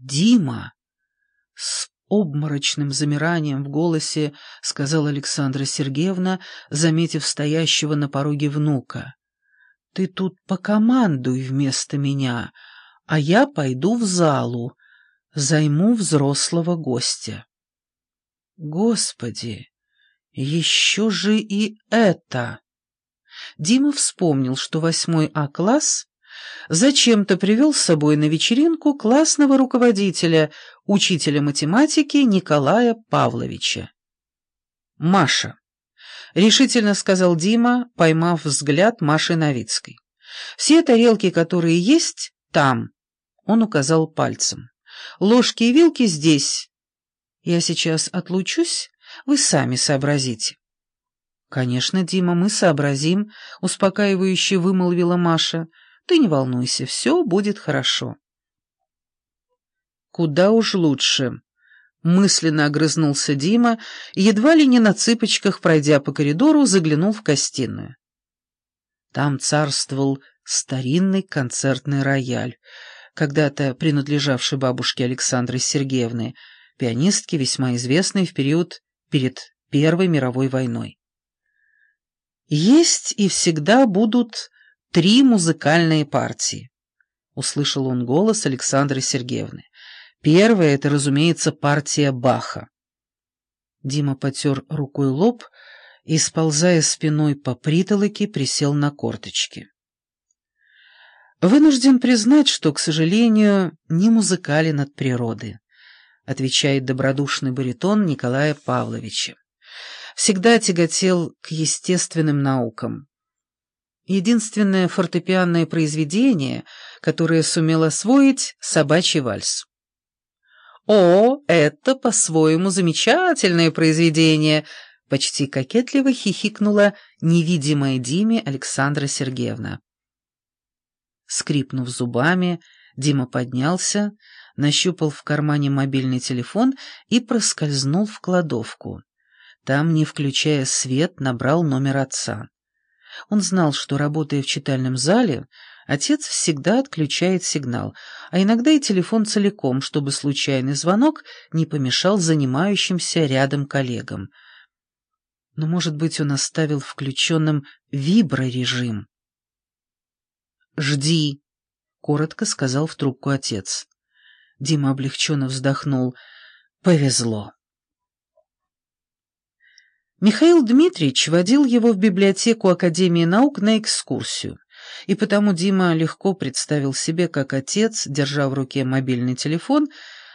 Дима!» С обморочным замиранием в голосе сказала Александра Сергеевна, заметив стоящего на пороге внука. «Ты тут покомандуй вместо меня, а я пойду в залу, займу взрослого гостя». «Господи, еще же и это!» Дима вспомнил, что восьмой А-класс зачем-то привел с собой на вечеринку классного руководителя, учителя математики Николая Павловича. «Маша», — решительно сказал Дима, поймав взгляд Маши Новицкой. «Все тарелки, которые есть, там», — он указал пальцем. «Ложки и вилки здесь. Я сейчас отлучусь, вы сами сообразите». «Конечно, Дима, мы сообразим», — успокаивающе вымолвила Маша. «Ты не волнуйся, все будет хорошо». «Куда уж лучше», — мысленно огрызнулся Дима и, едва ли не на цыпочках, пройдя по коридору, заглянул в гостиную. Там царствовал старинный концертный рояль, когда-то принадлежавший бабушке Александры Сергеевны, пианистке, весьма известной в период перед Первой мировой войной. «Есть и всегда будут три музыкальные партии», — услышал он голос Александры Сергеевны. «Первая — это, разумеется, партия Баха». Дима потер рукой лоб и, сползая спиной по притолоке, присел на корточки. «Вынужден признать, что, к сожалению, не музыкален от природы», — отвечает добродушный баритон Николая Павловича всегда тяготел к естественным наукам. Единственное фортепианное произведение, которое сумел освоить — «Собачий вальс». «О, это по-своему замечательное произведение!» — почти кокетливо хихикнула невидимая Диме Александра Сергеевна. Скрипнув зубами, Дима поднялся, нащупал в кармане мобильный телефон и проскользнул в кладовку. Там, не включая свет, набрал номер отца. Он знал, что, работая в читальном зале, отец всегда отключает сигнал, а иногда и телефон целиком, чтобы случайный звонок не помешал занимающимся рядом коллегам. Но, может быть, он оставил включенным виброрежим. «Жди», — коротко сказал в трубку отец. Дима облегченно вздохнул. «Повезло». Михаил Дмитриевич водил его в библиотеку Академии наук на экскурсию, и потому Дима легко представил себе, как отец, держа в руке мобильный телефон,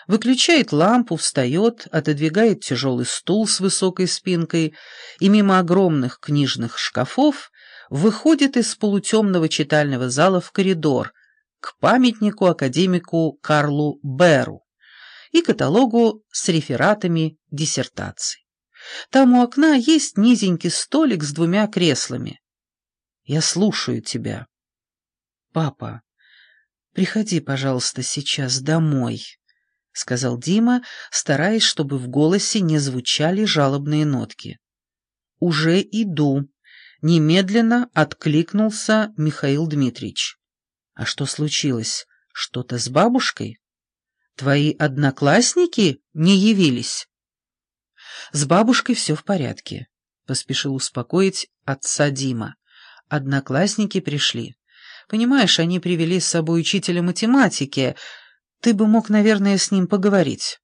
выключает лампу, встает, отодвигает тяжелый стул с высокой спинкой и мимо огромных книжных шкафов выходит из полутемного читального зала в коридор к памятнику академику Карлу Беру и каталогу с рефератами диссертаций. Там у окна есть низенький столик с двумя креслами. Я слушаю тебя. Папа, приходи, пожалуйста, сейчас домой, — сказал Дима, стараясь, чтобы в голосе не звучали жалобные нотки. «Уже иду», — немедленно откликнулся Михаил Дмитриевич. «А что случилось? Что-то с бабушкой? Твои одноклассники не явились?» «С бабушкой все в порядке», — поспешил успокоить отца Дима. «Одноклассники пришли. Понимаешь, они привели с собой учителя математики. Ты бы мог, наверное, с ним поговорить».